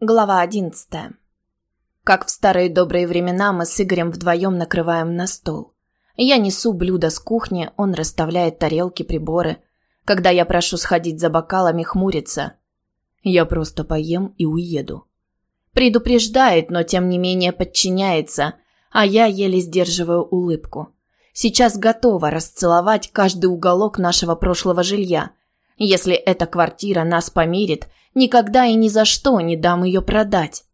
Глава одиннадцатая. Как в старые добрые времена мы с Игорем вдвоем накрываем на стол. Я несу блюдо с кухни, он расставляет тарелки, приборы. Когда я прошу сходить за бокалами, хмурится. Я просто поем и уеду. Предупреждает, но тем не менее подчиняется, а я еле сдерживаю улыбку. Сейчас готова расцеловать каждый уголок нашего прошлого жилья. Если эта квартира нас помирит – Никогда и ни за что не дам ее продать.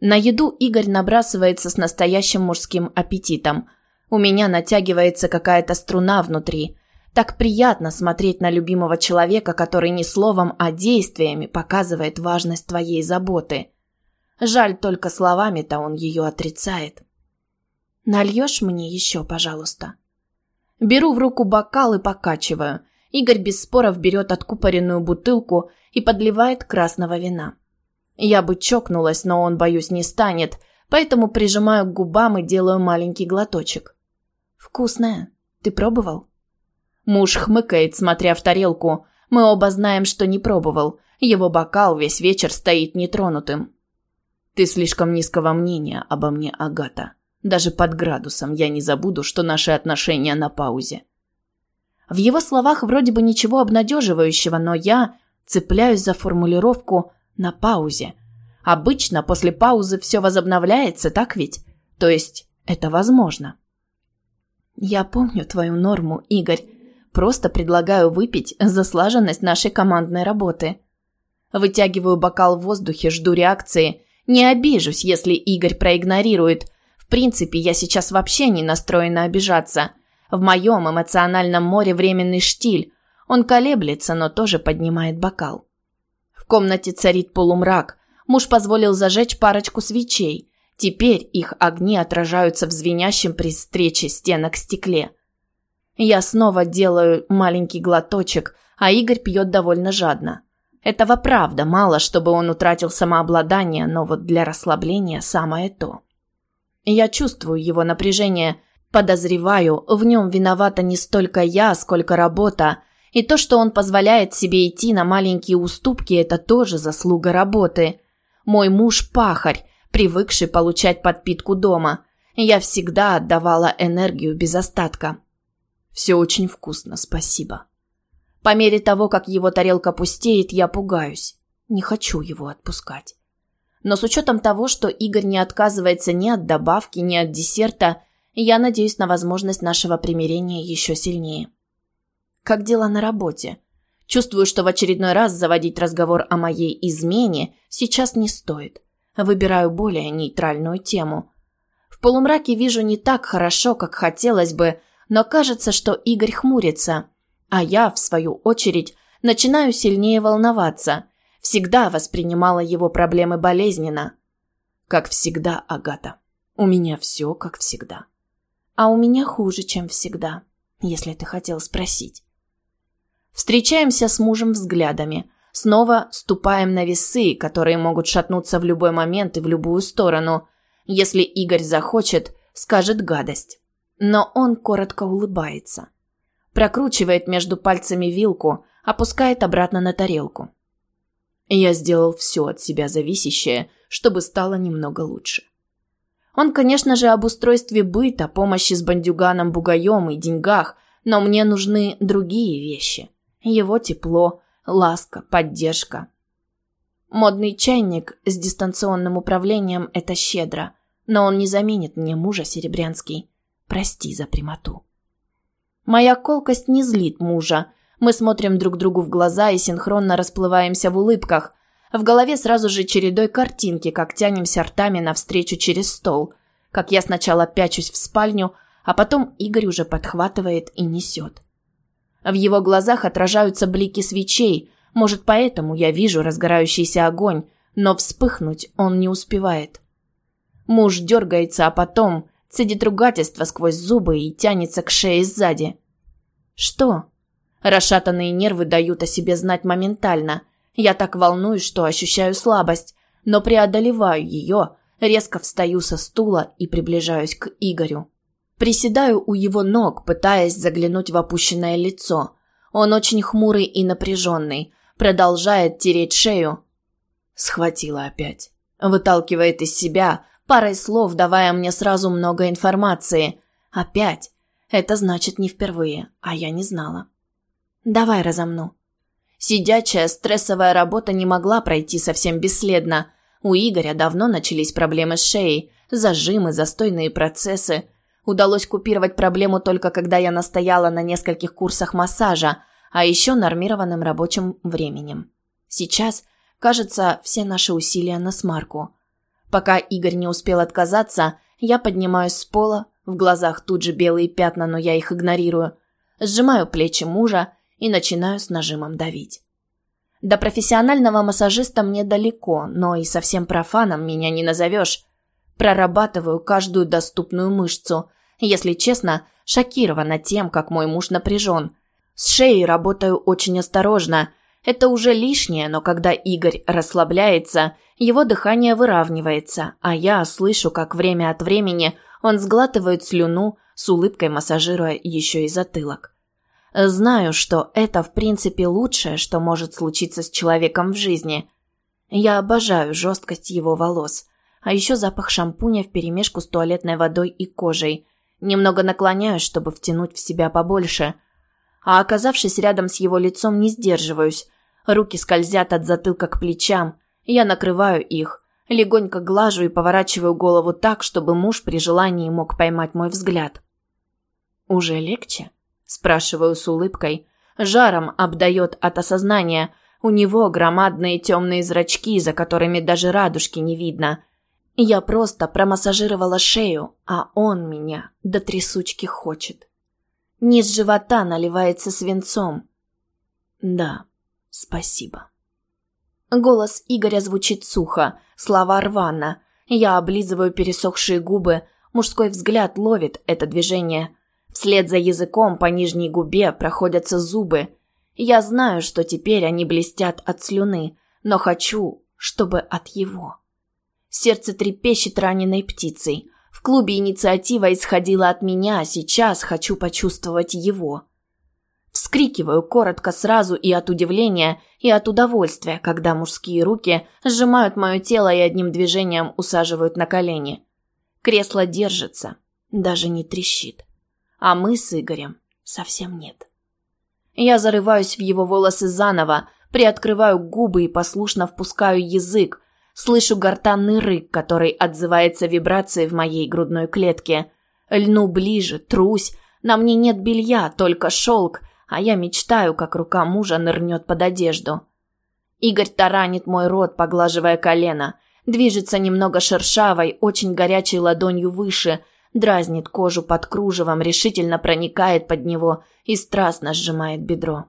На еду Игорь набрасывается с настоящим мужским аппетитом. У меня натягивается какая-то струна внутри. Так приятно смотреть на любимого человека, который не словом, а действиями показывает важность твоей заботы. Жаль, только словами-то он ее отрицает. «Нальешь мне еще, пожалуйста?» Беру в руку бокал и покачиваю. Игорь без споров берет откупоренную бутылку и подливает красного вина. Я бы чокнулась, но он, боюсь, не станет, поэтому прижимаю к губам и делаю маленький глоточек. «Вкусное. Ты пробовал?» Муж хмыкает, смотря в тарелку. Мы оба знаем, что не пробовал. Его бокал весь вечер стоит нетронутым. «Ты слишком низкого мнения обо мне, Агата. Даже под градусом я не забуду, что наши отношения на паузе». В его словах вроде бы ничего обнадеживающего, но я Цепляюсь за формулировку «на паузе». Обычно после паузы все возобновляется, так ведь? То есть это возможно. Я помню твою норму, Игорь. Просто предлагаю выпить за слаженность нашей командной работы. Вытягиваю бокал в воздухе, жду реакции. Не обижусь, если Игорь проигнорирует. В принципе, я сейчас вообще не настроена обижаться. В моем эмоциональном море временный штиль, он колеблется, но тоже поднимает бокал. В комнате царит полумрак. Муж позволил зажечь парочку свечей. Теперь их огни отражаются в звенящем при встрече стенок стекле. Я снова делаю маленький глоточек, а Игорь пьет довольно жадно. Этого правда мало, чтобы он утратил самообладание, но вот для расслабления самое то. Я чувствую его напряжение, подозреваю, в нем виновата не столько я, сколько работа, и то, что он позволяет себе идти на маленькие уступки, это тоже заслуга работы. Мой муж – пахарь, привыкший получать подпитку дома. Я всегда отдавала энергию без остатка. Все очень вкусно, спасибо. По мере того, как его тарелка пустеет, я пугаюсь. Не хочу его отпускать. Но с учетом того, что Игорь не отказывается ни от добавки, ни от десерта, я надеюсь на возможность нашего примирения еще сильнее. Как дела на работе? Чувствую, что в очередной раз заводить разговор о моей измене сейчас не стоит. Выбираю более нейтральную тему. В полумраке вижу не так хорошо, как хотелось бы, но кажется, что Игорь хмурится, а я, в свою очередь, начинаю сильнее волноваться. Всегда воспринимала его проблемы болезненно. Как всегда, Агата. У меня все как всегда. А у меня хуже, чем всегда, если ты хотел спросить. Встречаемся с мужем взглядами. Снова ступаем на весы, которые могут шатнуться в любой момент и в любую сторону. Если Игорь захочет, скажет гадость. Но он коротко улыбается. Прокручивает между пальцами вилку, опускает обратно на тарелку. Я сделал все от себя зависящее, чтобы стало немного лучше. Он, конечно же, об устройстве быта, помощи с бандюганом Бугаем и деньгах, но мне нужны другие вещи. Его тепло, ласка, поддержка. Модный чайник с дистанционным управлением – это щедро, но он не заменит мне мужа Серебрянский. Прости за прямоту. Моя колкость не злит мужа. Мы смотрим друг другу в глаза и синхронно расплываемся в улыбках. В голове сразу же чередой картинки, как тянемся ртами навстречу через стол. Как я сначала пячусь в спальню, а потом Игорь уже подхватывает и несет. В его глазах отражаются блики свечей. Может, поэтому я вижу разгорающийся огонь, но вспыхнуть он не успевает. Муж дергается, а потом цедит ругательство сквозь зубы и тянется к шее сзади. «Что?» Расшатанные нервы дают о себе знать моментально. Я так волнуюсь, что ощущаю слабость, но преодолеваю ее, резко встаю со стула и приближаюсь к Игорю. Приседаю у его ног, пытаясь заглянуть в опущенное лицо. Он очень хмурый и напряженный, продолжает тереть шею. Схватила опять. Выталкивает из себя, парой слов давая мне сразу много информации. Опять. Это значит не впервые, а я не знала. Давай разомну. Сидячая стрессовая работа не могла пройти совсем бесследно. У Игоря давно начались проблемы с шеей, зажимы, застойные процессы. Удалось купировать проблему только когда я настояла на нескольких курсах массажа, а еще нормированным рабочим временем. Сейчас, кажется, все наши усилия на смарку. Пока Игорь не успел отказаться, я поднимаюсь с пола, в глазах тут же белые пятна, но я их игнорирую, сжимаю плечи мужа и начинаю с нажимом давить. До профессионального массажиста мне далеко, но и совсем профаном меня не назовешь. Прорабатываю каждую доступную мышцу. Если честно, шокирована тем, как мой муж напряжен. С шеей работаю очень осторожно. Это уже лишнее, но когда Игорь расслабляется, его дыхание выравнивается, а я слышу, как время от времени он сглатывает слюну, с улыбкой массажируя еще и затылок. Знаю, что это в принципе лучшее, что может случиться с человеком в жизни. Я обожаю жесткость его волос, а еще запах шампуня вперемешку с туалетной водой и кожей. Немного наклоняюсь, чтобы втянуть в себя побольше. А оказавшись рядом с его лицом, не сдерживаюсь. Руки скользят от затылка к плечам. Я накрываю их, легонько глажу и поворачиваю голову так, чтобы муж при желании мог поймать мой взгляд. «Уже легче?» Спрашиваю с улыбкой. Жаром обдает от осознания. У него громадные темные зрачки, за которыми даже радужки не видно. Я просто промассажировала шею, а он меня до трясучки хочет. Низ живота наливается свинцом. Да, спасибо. Голос Игоря звучит сухо, слова рвано. Я облизываю пересохшие губы, мужской взгляд ловит это движение – Вслед за языком по нижней губе проходятся зубы. Я знаю, что теперь они блестят от слюны, но хочу, чтобы от его. Сердце трепещет раненой птицей. В клубе инициатива исходила от меня, а сейчас хочу почувствовать его. Вскрикиваю коротко сразу и от удивления, и от удовольствия, когда мужские руки сжимают мое тело и одним движением усаживают на колени. Кресло держится, даже не трещит а мы с Игорем совсем нет. Я зарываюсь в его волосы заново, приоткрываю губы и послушно впускаю язык, слышу гортанный рык, который отзывается вибрацией в моей грудной клетке. Льну ближе, трусь, на мне нет белья, только шелк, а я мечтаю, как рука мужа нырнет под одежду. Игорь таранит мой рот, поглаживая колено, движется немного шершавой, очень горячей ладонью выше – дразнит кожу под кружевом, решительно проникает под него и страстно сжимает бедро.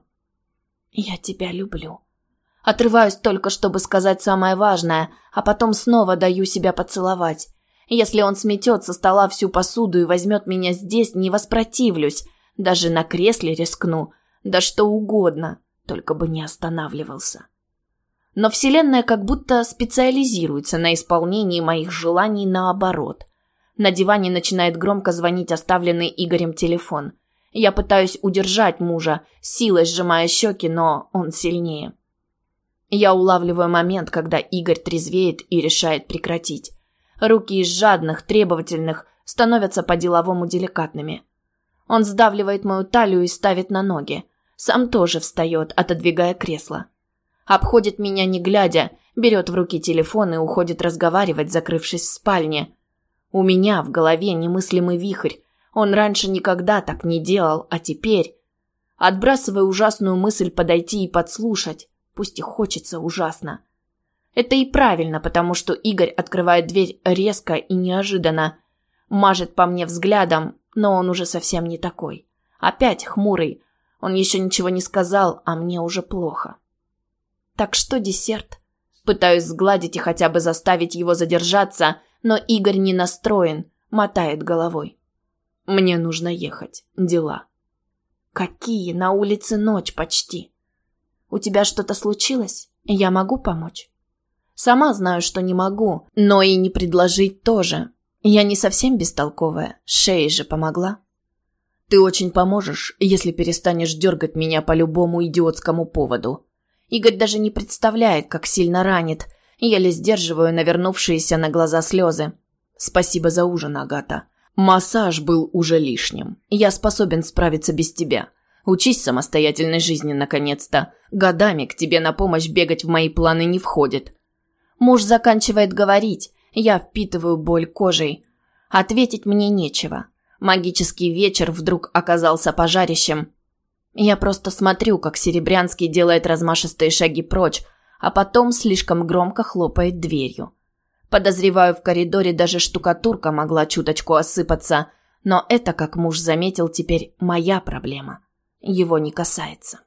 «Я тебя люблю». Отрываюсь только, чтобы сказать самое важное, а потом снова даю себя поцеловать. Если он сметет со стола всю посуду и возьмет меня здесь, не воспротивлюсь. Даже на кресле рискну. Да что угодно, только бы не останавливался. Но Вселенная как будто специализируется на исполнении моих желаний наоборот. На диване начинает громко звонить оставленный Игорем телефон. Я пытаюсь удержать мужа, силой сжимая щеки, но он сильнее. Я улавливаю момент, когда Игорь трезвеет и решает прекратить. Руки из жадных, требовательных становятся по-деловому деликатными. Он сдавливает мою талию и ставит на ноги. Сам тоже встает, отодвигая кресло. Обходит меня не глядя, берет в руки телефон и уходит разговаривать, закрывшись в спальне. У меня в голове немыслимый вихрь. Он раньше никогда так не делал, а теперь... Отбрасывая ужасную мысль подойти и подслушать, пусть и хочется ужасно. Это и правильно, потому что Игорь открывает дверь резко и неожиданно. Мажет по мне взглядом, но он уже совсем не такой. Опять хмурый. Он еще ничего не сказал, а мне уже плохо. Так что десерт? Пытаюсь сгладить и хотя бы заставить его задержаться, но Игорь не настроен, мотает головой. Мне нужно ехать. Дела. Какие? На улице ночь почти. У тебя что-то случилось? Я могу помочь? Сама знаю, что не могу, но и не предложить тоже. Я не совсем бестолковая. Шея же помогла. Ты очень поможешь, если перестанешь дергать меня по любому идиотскому поводу. Игорь даже не представляет, как сильно ранит. Еле сдерживаю навернувшиеся на глаза слезы. Спасибо за ужин, Агата. Массаж был уже лишним. Я способен справиться без тебя. Учись самостоятельной жизни, наконец-то. Годами к тебе на помощь бегать в мои планы не входит. Муж заканчивает говорить. Я впитываю боль кожей. Ответить мне нечего. Магический вечер вдруг оказался пожарищем. Я просто смотрю, как Серебрянский делает размашистые шаги прочь, а потом слишком громко хлопает дверью. Подозреваю, в коридоре даже штукатурка могла чуточку осыпаться, но это, как муж заметил, теперь моя проблема. Его не касается.